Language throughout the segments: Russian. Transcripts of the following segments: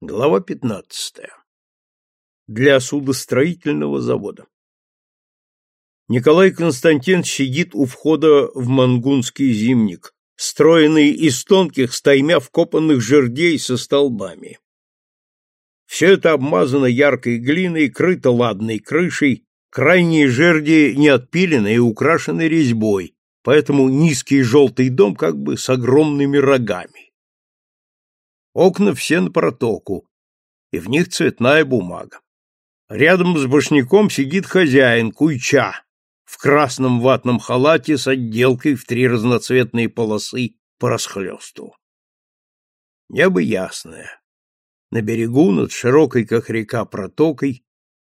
Глава 15. Для судостроительного завода. Николай Константин сидит у входа в Мангунский зимник, стройный из тонких стаймя вкопанных жердей со столбами. Все это обмазано яркой глиной, крыто ладной крышей, крайние жерди не отпилены и украшены резьбой, поэтому низкий желтый дом как бы с огромными рогами. Окна все на протоку, и в них цветная бумага. Рядом с башняком сидит хозяин, Куйча, в красном ватном халате с отделкой в три разноцветные полосы по расхлёсту. Небо ясное. На берегу, над широкой, как река, протокой,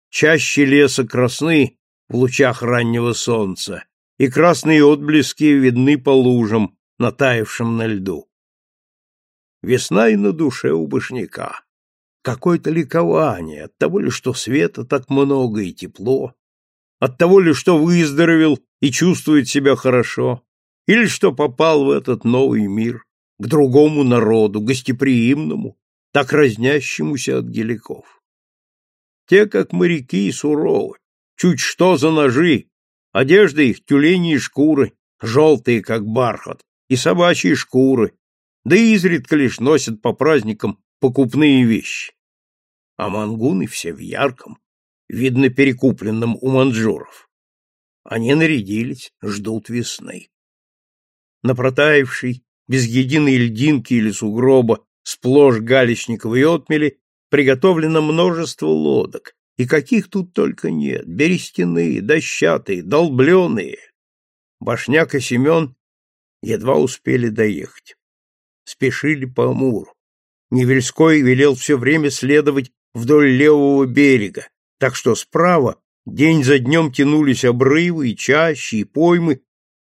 чаще леса красны в лучах раннего солнца, и красные отблески видны по лужам, натаявшим на льду. Весна и на душе у башняка. Какое-то ликование от того ли, что света так много и тепло, от того ли, что выздоровел и чувствует себя хорошо, или что попал в этот новый мир, к другому народу, гостеприимному, так разнящемуся от геликов. Те, как моряки, суровы, чуть что за ножи, одежда их тюлени шкуры, желтые, как бархат, и собачьи шкуры, да и изредка лишь носят по праздникам покупные вещи. А мангуны все в ярком, видно перекупленном у манжуров. Они нарядились, ждут весны. На протаявшей, без единой льдинки или сугроба, сплошь галечниковой отмели, приготовлено множество лодок, и каких тут только нет, берестяные, дощатые, долбленые. Башняк и Семен едва успели доехать спешили по Амуру. Невельской велел все время следовать вдоль левого берега, так что справа день за днем тянулись обрывы и чащи, и поймы,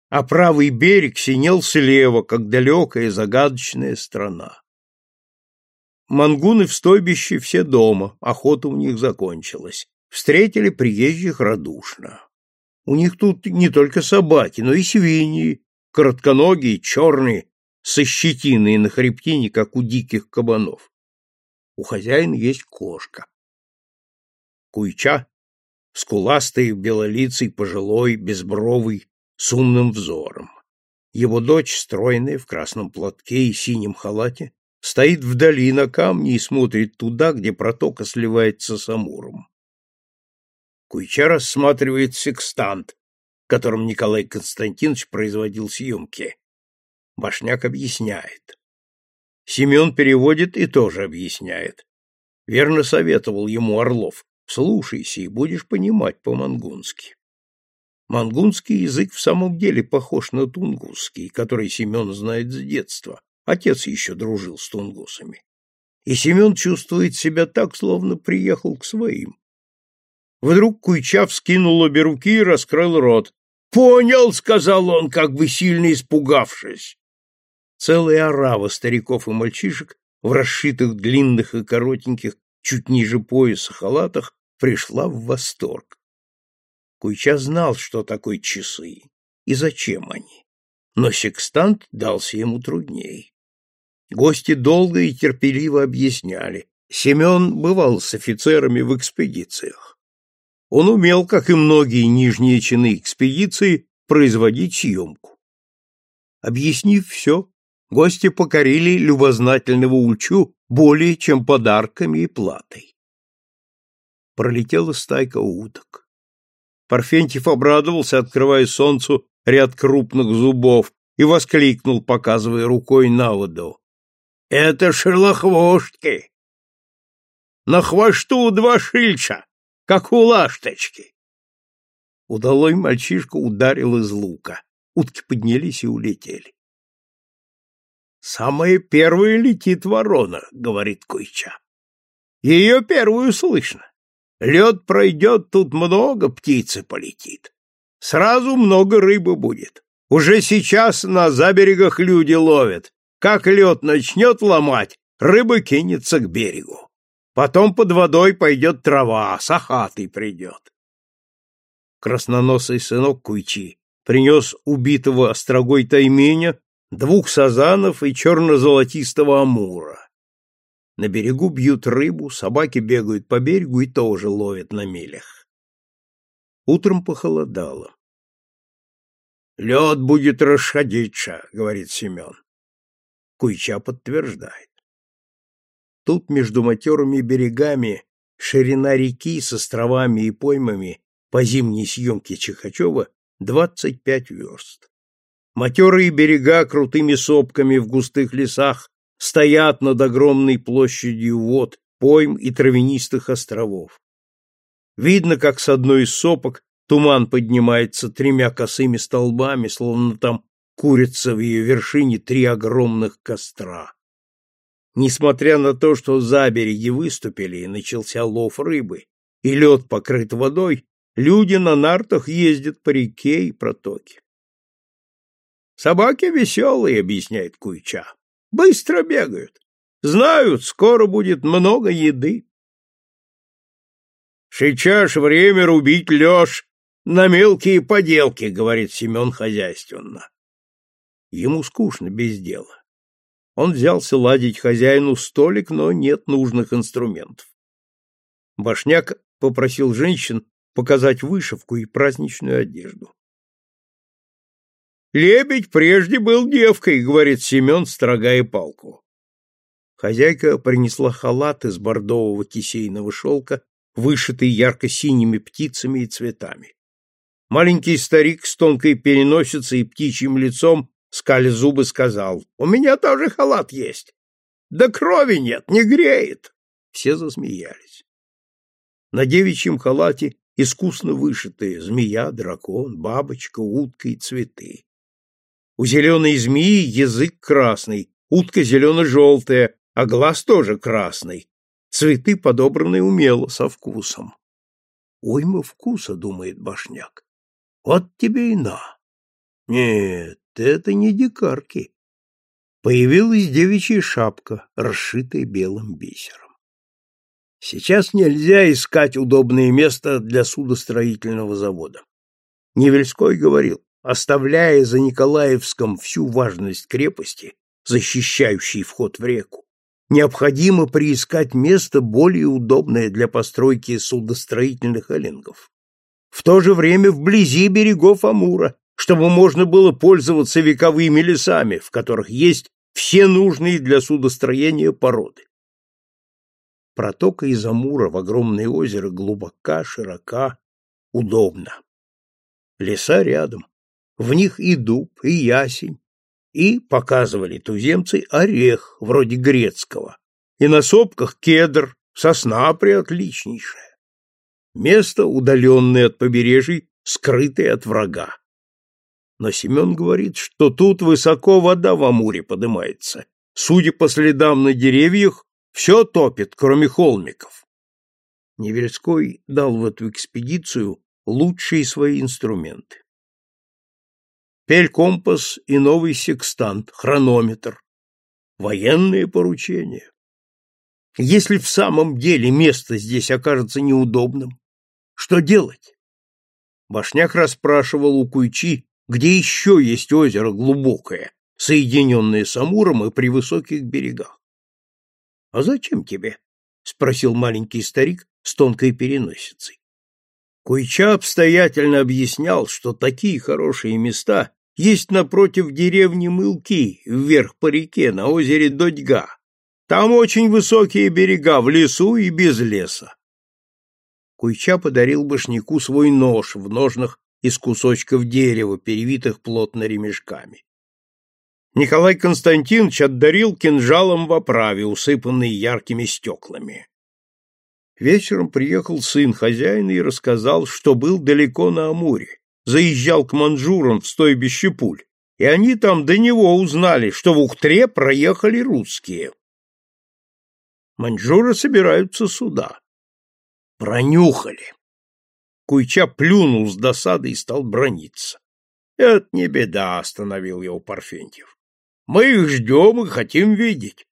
а правый берег синел слева, как далекая загадочная страна. Мангуны в стойбище все дома, охота у них закончилась. Встретили приезжих радушно. У них тут не только собаки, но и свиньи, коротконогие, черные, со щетиной на хребтине, как у диких кабанов. У хозяина есть кошка. Куйча, скуластый, белолицый, пожилой, безбровый, с умным взором. Его дочь, стройная, в красном платке и синем халате, стоит вдали на камне и смотрит туда, где протока сливается с Амуром. Куйча рассматривает секстант, которым Николай Константинович производил съемки. Башняк объясняет. Семен переводит и тоже объясняет. Верно советовал ему Орлов. Слушайся и будешь понимать по-мангунски. Мангунский язык в самом деле похож на тунгусский, который Семен знает с детства. Отец еще дружил с тунгусами. И Семен чувствует себя так, словно приехал к своим. Вдруг Куйчав скинул обе руки и раскрыл рот. «Понял», — сказал он, как бы сильно испугавшись целая орава стариков и мальчишек в расшитых длинных и коротеньких, чуть ниже пояса халатах, пришла в восторг. Куйча знал, что такое часы и зачем они, но секстант дался ему трудней. Гости долго и терпеливо объясняли. Семен бывал с офицерами в экспедициях. Он умел, как и многие нижние чины экспедиции, производить съемку. Объяснив все, гости покорили любознательного Ульчу более чем подарками и платой. Пролетела стайка уток. Парфентьев обрадовался, открывая солнцу ряд крупных зубов, и воскликнул, показывая рукой на воду. — Это шерлохвоштки! На хвосту два шильча, как у ласточки! Удалой мальчишка ударил из лука. Утки поднялись и улетели. Самая первая летит ворона, говорит Куйча. Ее первую слышно. Лед пройдет, тут много птицы полетит. Сразу много рыбы будет. Уже сейчас на заберегах люди ловят. Как лед начнет ломать, рыба кинется к берегу. Потом под водой пойдет трава, сахатый придет. Красноносый сынок Куйчи принес убитого острогой тайменя двух сазанов и черно-золотистого амура. На берегу бьют рыбу, собаки бегают по берегу и тоже ловят на мелях. Утром похолодало. «Лед будет расходиться», — говорит Семен. Куйча подтверждает. Тут между матерыми берегами ширина реки с островами и поймами по зимней съемке Чехачева 25 верст. Матерые берега крутыми сопками в густых лесах стоят над огромной площадью вод, пойм и травянистых островов. Видно, как с одной из сопок туман поднимается тремя косыми столбами, словно там курятся в ее вершине три огромных костра. Несмотря на то, что забереги выступили и начался лов рыбы, и лед покрыт водой, люди на нартах ездят по реке и протоке. «Собаки веселые», — объясняет Куйча. Быстро бегают. Знают, скоро будет много еды. Сейчас время рубить лёж на мелкие поделки, говорит Семен хозяйственно. Ему скучно без дела. Он взялся ладить хозяину столик, но нет нужных инструментов. Башняк попросил женщин показать вышивку и праздничную одежду. Лебедь прежде был девкой, говорит Семен, строгая палку. Хозяйка принесла халат из бордового кисейного шелка, вышитый ярко-синими птицами и цветами. Маленький старик с тонкой переносицей и птичьим лицом, скали зубы, сказал, «У меня тоже халат есть. Да крови нет, не греет». Все засмеялись. На девичьем халате искусно вышитые змея, дракон, бабочка, утка и цветы. У зеленой змеи язык красный, утка зелено-желтая, а глаз тоже красный. Цветы подобраны умело, со вкусом. Уйма вкуса, думает башняк. Вот тебе и на. Нет, это не дикарки. Появилась девичья шапка, расшитая белым бисером. Сейчас нельзя искать удобное место для судостроительного завода. Невельской говорил, оставляя за Николаевском всю важность крепости, защищающей вход в реку, необходимо приискать место более удобное для постройки судостроительных эллингов. В то же время вблизи берегов Амура, чтобы можно было пользоваться вековыми лесами, в которых есть все нужные для судостроения породы. Протока из Амура в огромное озеро глубока, широка, удобна. Леса рядом, в них и дуб, и ясень, и, показывали туземцы, орех, вроде грецкого, и на сопках кедр, сосна приотличнейшая. Место, удаленное от побережий, скрытое от врага. Но Семен говорит, что тут высоко вода в Амуре поднимается. Судя по следам на деревьях, все топит, кроме холмиков. Невельской дал в эту экспедицию лучшие свои инструменты пель-компас и новый секстант, хронометр. Военные поручения. Если в самом деле место здесь окажется неудобным, что делать? Башняк расспрашивал у Куйчи, где еще есть озеро глубокое, соединенное с Амуром и при высоких берегах. — А зачем тебе? — спросил маленький старик с тонкой переносицей. Куйча обстоятельно объяснял, что такие хорошие места есть напротив деревни Мылки, вверх по реке, на озере Додьга. Там очень высокие берега, в лесу и без леса. Куйча подарил башняку свой нож в ножнах из кусочков дерева, перевитых плотно ремешками. Николай Константинович отдарил кинжалом в оправе, усыпанный яркими стеклами. Вечером приехал сын хозяина и рассказал, что был далеко на Амуре, заезжал к манжурам в стойбище пуль, и они там до него узнали, что в Ухтре проехали русские. Маньчжуры собираются сюда. Пронюхали. Куйча плюнул с досады и стал брониться. — Это не беда, — остановил его Парфентьев. — Мы их ждем и хотим видеть.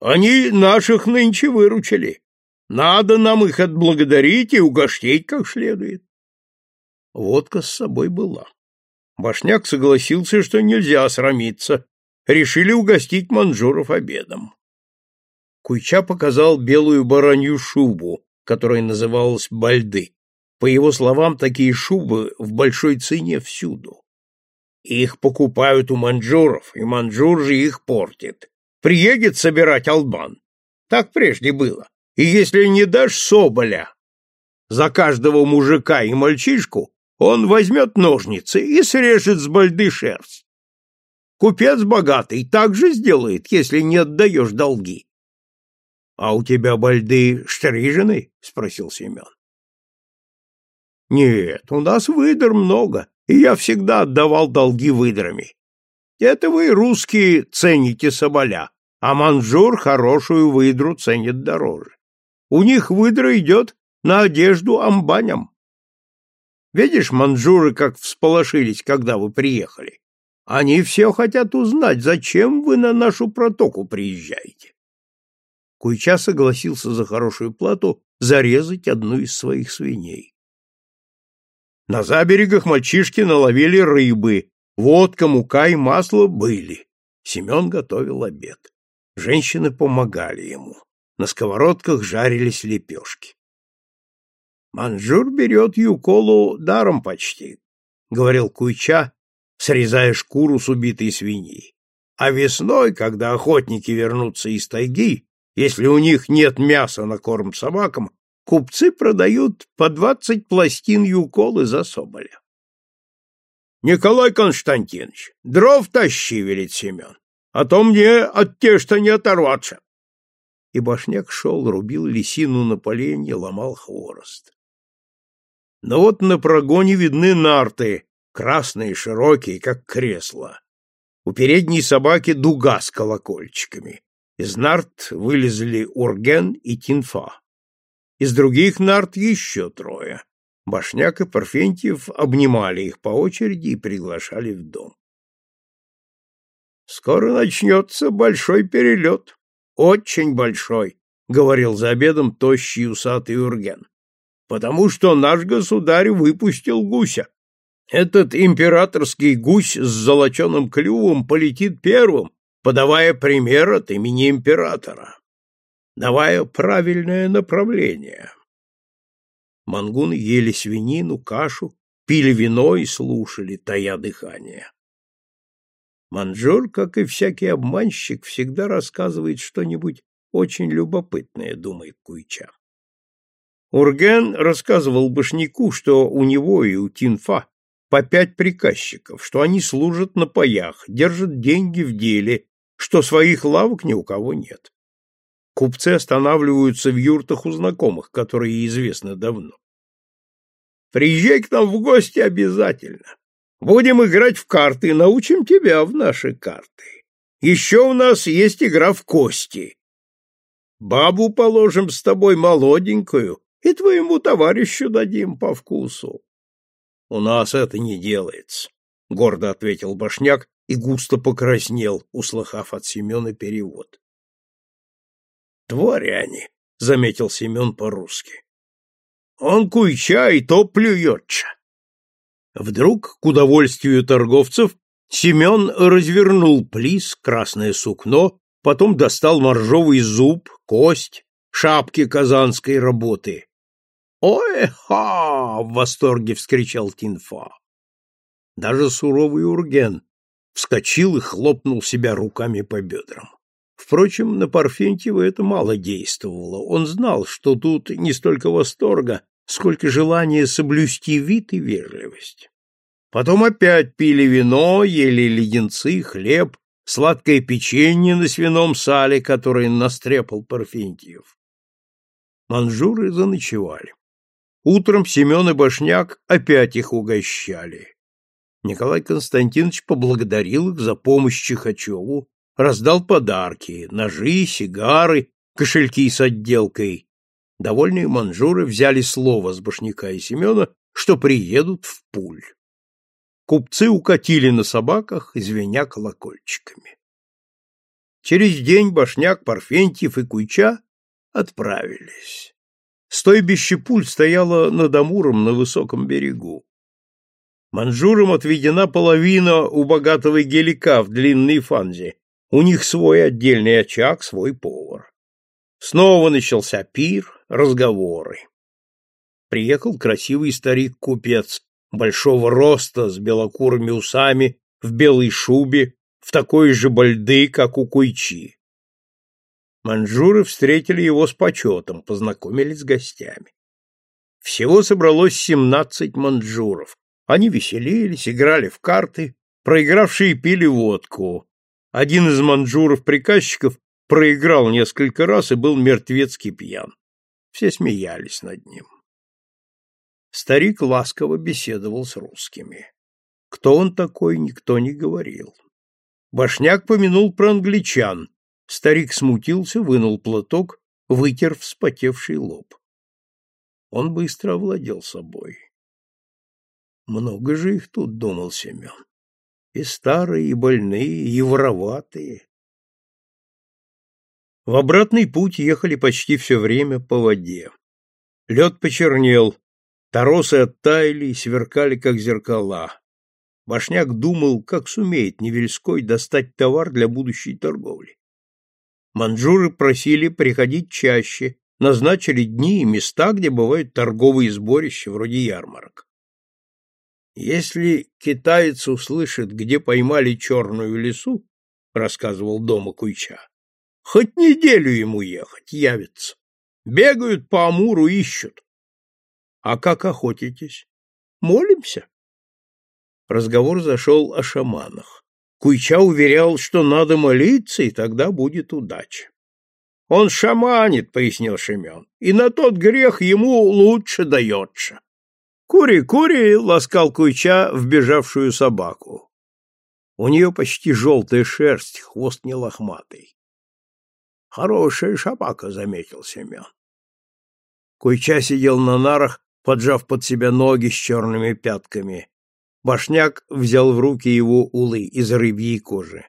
Они наших нынче выручили. Надо нам их отблагодарить и угостить как следует. Водка с собой была. Башняк согласился, что нельзя срамиться. Решили угостить манжуров обедом. Куйча показал белую баранью шубу, которая называлась бальды. По его словам, такие шубы в большой цене всюду. Их покупают у манжуров, и манжур же их портит. Приедет собирать албан. Так прежде было. И если не дашь соболя за каждого мужика и мальчишку, он возьмет ножницы и срежет с бальды шерсть. Купец богатый так же сделает, если не отдаешь долги. — А у тебя бальды стрижены? — спросил Семен. — Нет, у нас выдр много, и я всегда отдавал долги выдрами. Это вы, русские, цените соболя, а манжур хорошую выдру ценит дороже. У них выдра идет на одежду амбаням. Видишь, манжуры как всполошились, когда вы приехали. Они все хотят узнать, зачем вы на нашу протоку приезжаете. Куйча согласился за хорошую плату зарезать одну из своих свиней. На заберегах мальчишки наловили рыбы, водка, мука и масло были. Семен готовил обед. Женщины помогали ему. На сковородках жарились лепешки. «Манжур берет юколу даром почти», — говорил Куйча, срезая шкуру с убитой свиньи. «А весной, когда охотники вернутся из тайги, если у них нет мяса на корм собакам, купцы продают по двадцать пластин юколы за соболя. Николай Константинович, дров тащи, велит Семен, а то мне от те-что не оторваться. И башняк шел, рубил лисину на поленье, ломал хворост. Но вот на прогоне видны нарты, красные, широкие, как кресла. У передней собаки дуга с колокольчиками. Из нарт вылезли Урген и Тинфа. Из других нарт еще трое. Башняк и Парфентьев обнимали их по очереди и приглашали в дом. «Скоро начнется большой перелет. Очень большой», — говорил за обедом тощий усатый Урген. «Потому что наш государь выпустил гуся. Этот императорский гусь с золоченым клювом полетит первым, подавая пример от имени императора, давая правильное направление. Мангуны ели свинину, кашу, пили вино и слушали, тая дыхание. Манжур, как и всякий обманщик, всегда рассказывает что-нибудь очень любопытное, думает Куйча. Урген рассказывал Башняку, что у него и у Тинфа по пять приказчиков, что они служат на паях, держат деньги в деле что своих лавок ни у кого нет. Купцы останавливаются в юртах у знакомых, которые известны давно. Приезжай к нам в гости обязательно. Будем играть в карты и научим тебя в наши карты. Еще у нас есть игра в кости. Бабу положим с тобой молоденькую и твоему товарищу дадим по вкусу. — У нас это не делается, — гордо ответил Башняк и густо покраснел, услыхав от Семена перевод. «Твари они», — заметил Семен по-русски. «Он куйча и то плюется». Вдруг, к удовольствию торговцев, Семен развернул плис, красное сукно, потом достал моржовый зуб, кость, шапки казанской работы. «Ой-ха!» — в восторге вскричал Тинфа. Даже суровый Урген вскочил и хлопнул себя руками по бедрам. Впрочем, на Парфентьева это мало действовало. Он знал, что тут не столько восторга, сколько желания соблюсти вид и вежливость. Потом опять пили вино, ели леденцы, хлеб, сладкое печенье на свином сале, которое настрепал Парфентьев. Манжуры заночевали. Утром Семен и Башняк опять их угощали. Николай Константинович поблагодарил их за помощь Чихачеву, раздал подарки, ножи, сигары, кошельки с отделкой. Довольные манжуры взяли слово с Башняка и Семена, что приедут в пуль. Купцы укатили на собаках, звеня колокольчиками. Через день Башняк, Парфентьев и Куйча отправились. Стойбище пуль стояло над Амуром на высоком берегу. Манжурам отведена половина у богатого гелика в длинной фанзе. У них свой отдельный очаг, свой повар. Снова начался пир, разговоры. Приехал красивый старик-купец, большого роста, с белокурыми усами, в белой шубе, в такой же бальды, как у Куйчи. Манжуры встретили его с почетом, познакомились с гостями. Всего собралось семнадцать манжуров. Они веселились, играли в карты, проигравшие пили водку. Один из манжуров-приказчиков проиграл несколько раз и был мертвецки пьян. Все смеялись над ним. Старик ласково беседовал с русскими. Кто он такой, никто не говорил. Башняк помянул про англичан. Старик смутился, вынул платок, вытер вспотевший лоб. Он быстро овладел собой. Много же их тут, думал Семен. И старые, и больные, и вороватые. В обратный путь ехали почти все время по воде. Лед почернел, торосы оттаяли и сверкали, как зеркала. Башняк думал, как сумеет Невельской достать товар для будущей торговли. Манжуры просили приходить чаще, назначили дни и места, где бывают торговые сборища, вроде ярмарок. Если китаец услышит, где поймали черную лису, рассказывал дома Куйча, хоть неделю ему ехать, явится. Бегают по Амуру, ищут. А как охотитесь? Молимся. Разговор зашел о шаманах. Куйча уверял, что надо молиться, и тогда будет удача. Он шаманит, пояснил Шемен, и на тот грех ему лучше дается. Кури, кури, ласкал Куйча вбежавшую собаку. У нее почти желтая шерсть, хвост не лохматый. Хорошая собака, заметил Семен. Куйча сидел на нарах, поджав под себя ноги с черными пятками. Башняк взял в руки его улы из рыбьей кожи.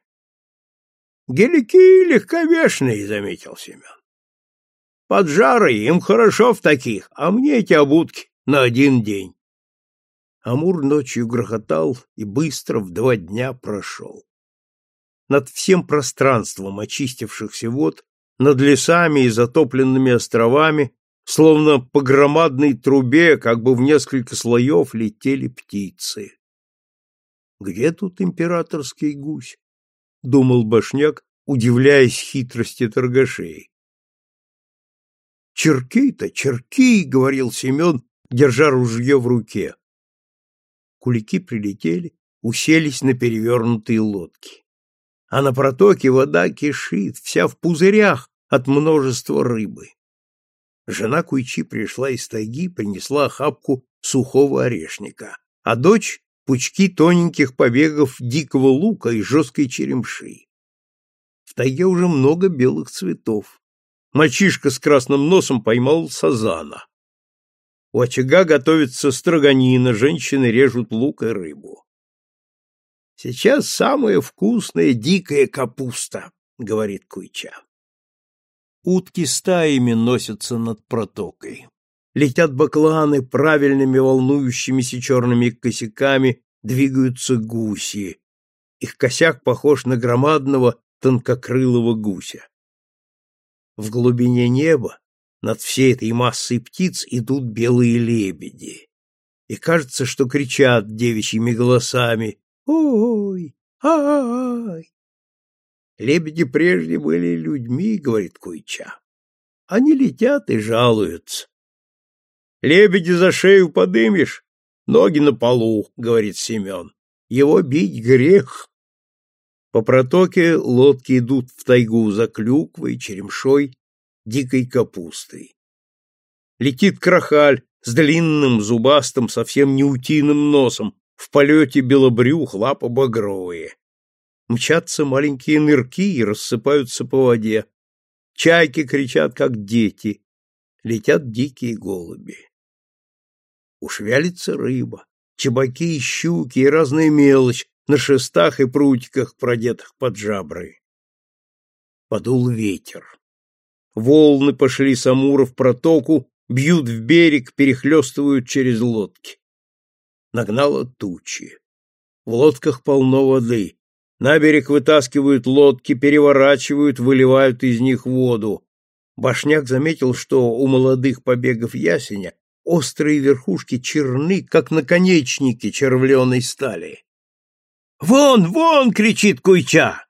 — Гелики легковешные, — заметил Семен. — Под жарой им хорошо в таких, а мне эти обутки на один день. Амур ночью грохотал и быстро в два дня прошел. Над всем пространством очистившихся вод, над лесами и затопленными островами, словно по громадной трубе, как бы в несколько слоев летели птицы. Где тут императорский гусь? думал башняк, удивляясь хитрости торгашей. Черки-то, черки, говорил Семен, держа ружье в руке. Кулики прилетели, уселись на перевернутые лодки. А на протоке вода кишит, вся в пузырях от множества рыбы. Жена Куйчи пришла из тайги, принесла охапку сухого орешника, а дочь пучки тоненьких побегов дикого лука и жесткой черемши. В тайге уже много белых цветов. Мальчишка с красным носом поймал сазана. У очага готовится строганина, женщины режут лук и рыбу. Сейчас самая вкусная дикая капуста, говорит Куйча. Утки стаями носятся над протокой летят бакланы правильными волнующимися черными косяками, двигаются гуси. Их косяк похож на громадного тонкокрылого гуся. В глубине неба над всей этой массой птиц идут белые лебеди. И кажется, что кричат девичьими голосами «Ой! Ай!» Лебеди прежде были людьми, говорит Куйча. Они летят и жалуются. Лебеди за шею подымешь, ноги на полу, говорит Семен. Его бить грех. По протоке лодки идут в тайгу за клюквой, черемшой, дикой капустой. Летит крахаль с длинным, зубастым, совсем не утиным носом, в полете белобрюх, лапа багровые. Мчатся маленькие нырки и рассыпаются по воде. Чайки кричат, как дети. Летят дикие голуби. Уж вялится рыба, чебаки и щуки и разная мелочь на шестах и прутиках, продетых под жабры. Подул ветер. Волны пошли с Амура в протоку, бьют в берег, перехлестывают через лодки. Нагнало тучи. В лодках полно воды. На берег вытаскивают лодки, переворачивают, выливают из них воду. Башняк заметил, что у молодых побегов ясеня острые верхушки черны, как наконечники червленой стали. «Вон, вон!» — кричит Куйча.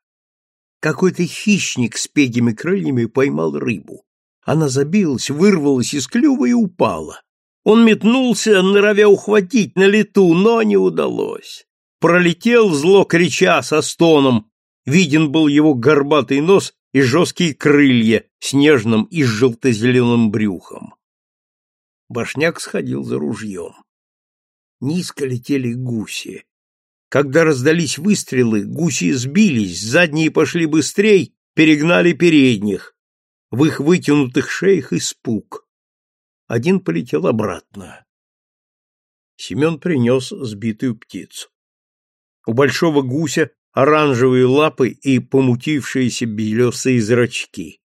Какой-то хищник с пегими крыльями поймал рыбу. Она забилась, вырвалась из клюва и упала. Он метнулся, норовя ухватить на лету, но не удалось. Пролетел, зло крича, со стоном. Виден был его горбатый нос и жесткие крылья с нежным и желто-зеленым брюхом. Башняк сходил за ружьем. Низко летели гуси. Когда раздались выстрелы, гуси сбились, задние пошли быстрей, перегнали передних. В их вытянутых шеях испуг один полетел обратно. Семен принес сбитую птицу. У большого гуся оранжевые лапы и помутившиеся белесые зрачки.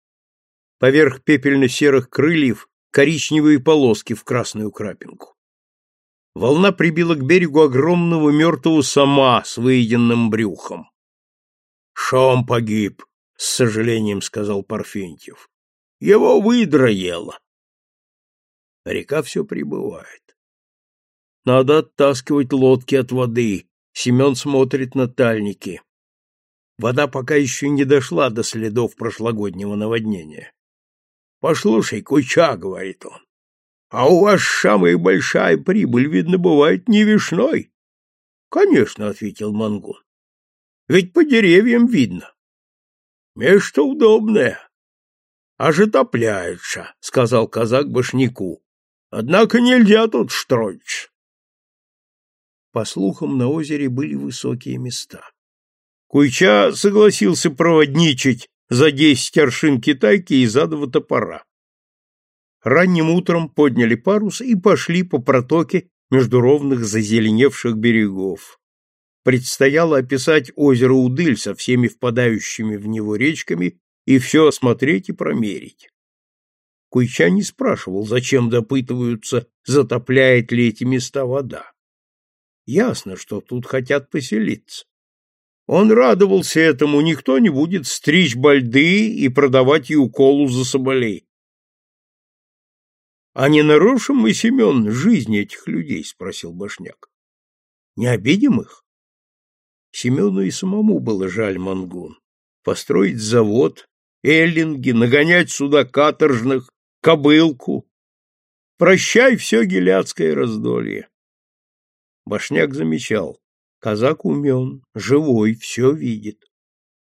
Поверх пепельно-серых крыльев коричневые полоски в красную крапинку. Волна прибила к берегу огромного мертвого сама с выеденным брюхом. — Шом погиб, — с сожалением сказал Парфентьев. — Его выдра ела река все прибывает. Надо оттаскивать лодки от воды. Семен смотрит на тальники. Вода пока еще не дошла до следов прошлогоднего наводнения. — Послушай, Куча, — говорит он, — а у вас самая большая прибыль, видно, бывает не весной. — Конечно, — ответил Мангун. — Ведь по деревьям видно. — Место удобное. — Аж отопляется, — сказал казак башняку. Однако нельзя тут строить. По слухам, на озере были высокие места. Куйча согласился проводничать за десять аршин китайки и за два топора. Ранним утром подняли парус и пошли по протоке между ровных зазеленевших берегов. Предстояло описать озеро Удыль со всеми впадающими в него речками и все осмотреть и промерить. Куйча не спрашивал, зачем допытываются, затопляет ли эти места вода. Ясно, что тут хотят поселиться. Он радовался этому, никто не будет стричь бальды и продавать юколу за соболей. — А не нарушим мы, Семен, жизни этих людей? — спросил Башняк. — Не обидим их? Семену и самому было жаль Мангун. Построить завод, эллинги, нагонять сюда каторжных, кобылку. Прощай все геляцкое раздолье. Башняк замечал. Казак умен, живой, все видит.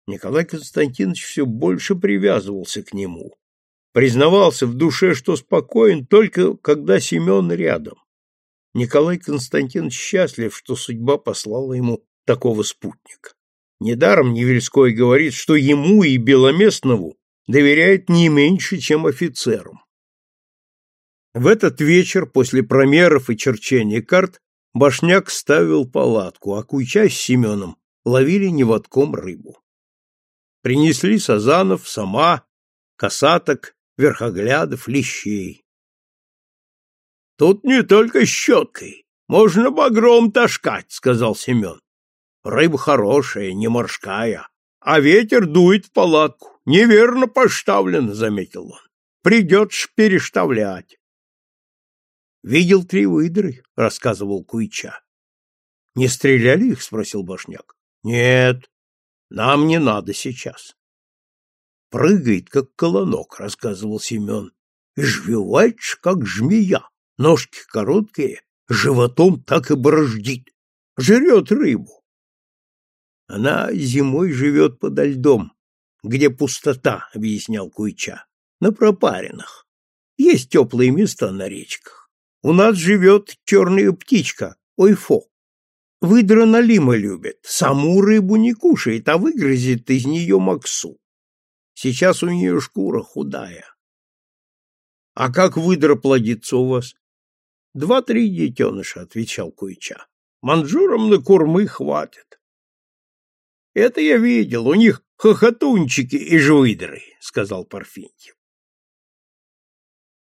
Николай Константинович все больше привязывался к нему. Признавался в душе, что спокоен только когда Семен рядом. Николай Константинович счастлив, что судьба послала ему такого спутника. Недаром Невельской говорит, что ему и Беломестнову доверяет не меньше, чем офицерам. В этот вечер, после промеров и черчения карт, Башняк ставил палатку, а Куйча с Семеном ловили неводком рыбу. Принесли сазанов, сама, косаток, верхоглядов, лещей. — Тут не только щеткой, можно багром ташкать, — сказал Семен. — Рыба хорошая, не морская, а ветер дует в палатку. Неверно поставлено, — заметил он. — Придется переставлять. Видел три выдры, рассказывал Куича. Не стреляли их? спросил Башняк. Нет, нам не надо сейчас. Прыгает, как колонок, рассказывал Семен, и жвевает, как жмея. Ножки короткие, животом так и борождит. Жрет рыбу. Она зимой живет подо льдом, где пустота, объяснял Куича, на пропаренных. Есть теплые места на речках. У нас живет черная птичка, ойфо. Выдра налима любит, саму рыбу не кушает, а выгрызет из нее максу. Сейчас у нее шкура худая. — А как выдра плодится у вас? — Два-три детеныша, — отвечал Куича. — Манжурам на кормы хватит. — Это я видел, у них хохотунчики и жвыдры, — сказал Парфентьев.